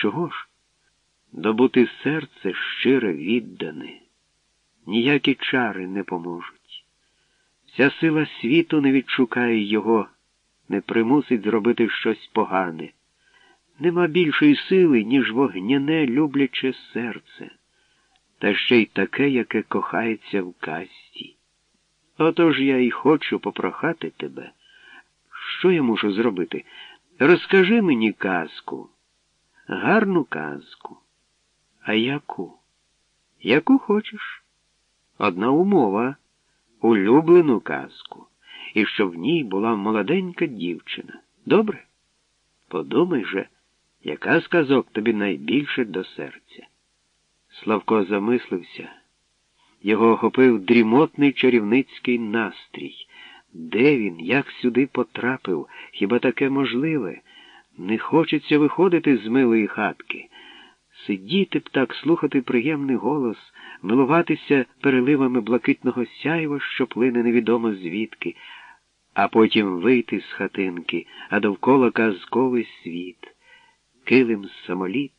Чого ж? Добути серце щире віддане, ніякі чари не поможуть. Вся сила світу не відшукає його, не примусить зробити щось погане. Нема більшої сили, ніж вогняне любляче серце, та ще й таке, яке кохається в касті. Отож я і хочу попрохати тебе. Що я мушу зробити? Розкажи мені казку, гарну казку. А яку? Яку хочеш? Одна умова, улюблену казку, і щоб в ній була молоденька дівчина. Добре? Подумай же, яка з казок тобі найбільше до серця. Славко замислився. Його охопив дрімотний чарівницький настрій. Де він, як сюди потрапив, хіба таке можливе? Не хочеться виходити з милої хатки. Сидіти б так, слухати приємний голос, милуватися переливами блакитного сяйва, що плине невідомо звідки, а потім вийти з хатинки, а довкола казковий світ, килим самоліт,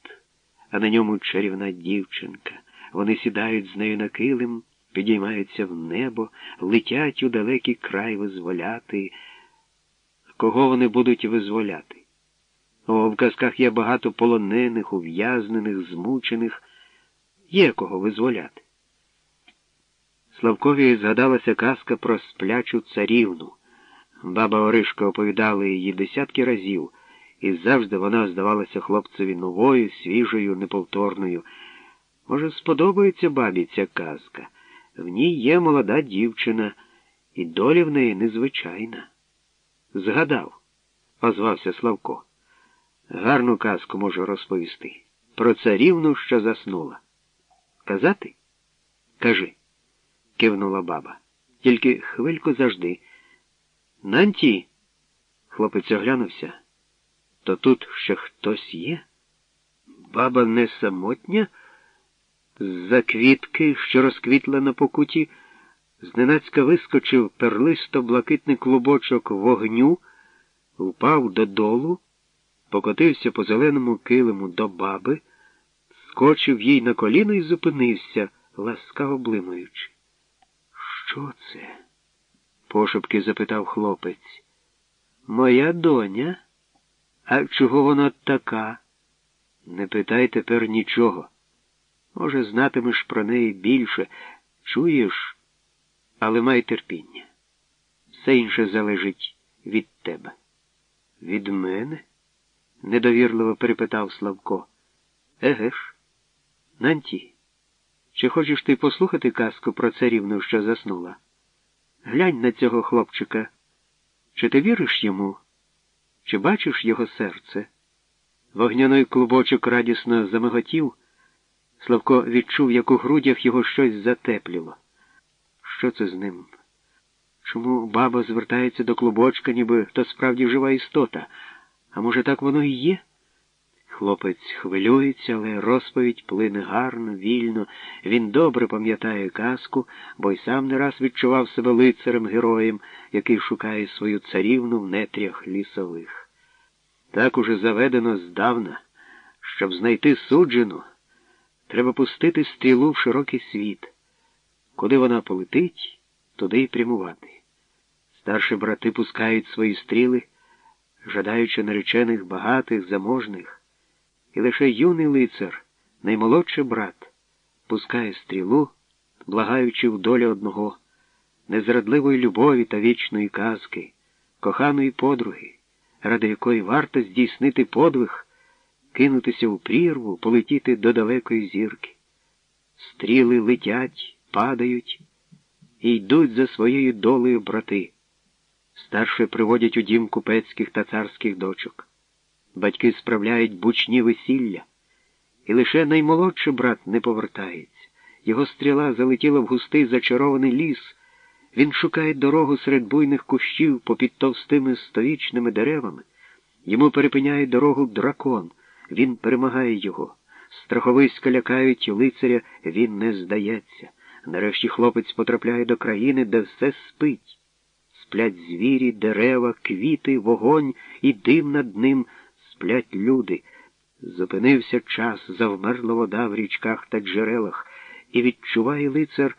а на ньому чарівна дівчинка. Вони сідають з нею на килим, підіймаються в небо, летять у далекий край визволяти. Кого вони будуть визволяти? В казках є багато полонених, ув'язнених, змучених. Є кого визволяти. Славкові згадалася казка про сплячу царівну. Баба Оришка оповідала її десятки разів, і завжди вона здавалася хлопцеві новою, свіжою, неповторною. Може, сподобається бабі ця казка. В ній є молода дівчина, і доля в неї незвичайна. Згадав, озвався Славко. Гарну казку можу розповісти. Про царівну, що заснула. Казати? Кажи, кивнула баба. Тільки хвильку завжди. Нанті, хлопець оглянувся. То тут ще хтось є? Баба не самотня? З-за квітки, що розквітла на покуті, зненацька вискочив перлисто блакитний клубочок вогню, впав додолу покотився по зеленому килиму до баби, скочив їй на коліно і зупинився, ласкаво блимаючи. Що це? пошепки запитав хлопець. Моя доня? А чого вона така? Не питай тепер нічого. Може, знатимеш про неї більше, чуєш, але май терпіння. Все інше залежить від тебе. Від мене? Недовірливо перепитав Славко. Еге ж, Нанті, чи хочеш ти послухати казку про царівну, що заснула? Глянь на цього хлопчика. Чи ти віриш йому? Чи бачиш його серце? Вогняний клубочок радісно замиготів. Славко відчув, як у грудях його щось затепліло. Що це з ним? Чому баба звертається до клубочка, ніби то справді жива істота? А може, так воно і є? Хлопець хвилюється, але розповідь плине гарно, вільно. Він добре пам'ятає казку, бо й сам не раз відчував себе лицарем героєм, який шукає свою царівну в нетрях лісових. Так уже заведено здавна, щоб знайти суджену, треба пустити стрілу в широкий світ. Куди вона полетить, туди й прямувати. Старші брати пускають свої стріли жадаючи наречених багатих, заможних, і лише юний лицар, наймолодший брат, пускає стрілу, благаючи в долі одного, незрадливої любові та вічної казки, коханої подруги, ради якої варто здійснити подвиг, кинутися у прірву, полетіти до далекої зірки. Стріли летять, падають і йдуть за своєю долею брати. Старші приводять у дім купецьких та царських дочок. Батьки справляють бучні весілля, і лише наймолодший брат не повертається. Його стріла залетіла в густий зачарований ліс. Він шукає дорогу серед буйних кущів попід товстими сторічними деревами. Йому перепиняє дорогу дракон. Він перемагає його. Страховиська лякають лицаря, він не здається. Нарешті хлопець потрапляє до країни, де все спить сплять звірі, дерева, квіти, вогонь і дим над ним сплять люди. Зупинився час, завмерла вода в річках та джерелах, і відчуває лицар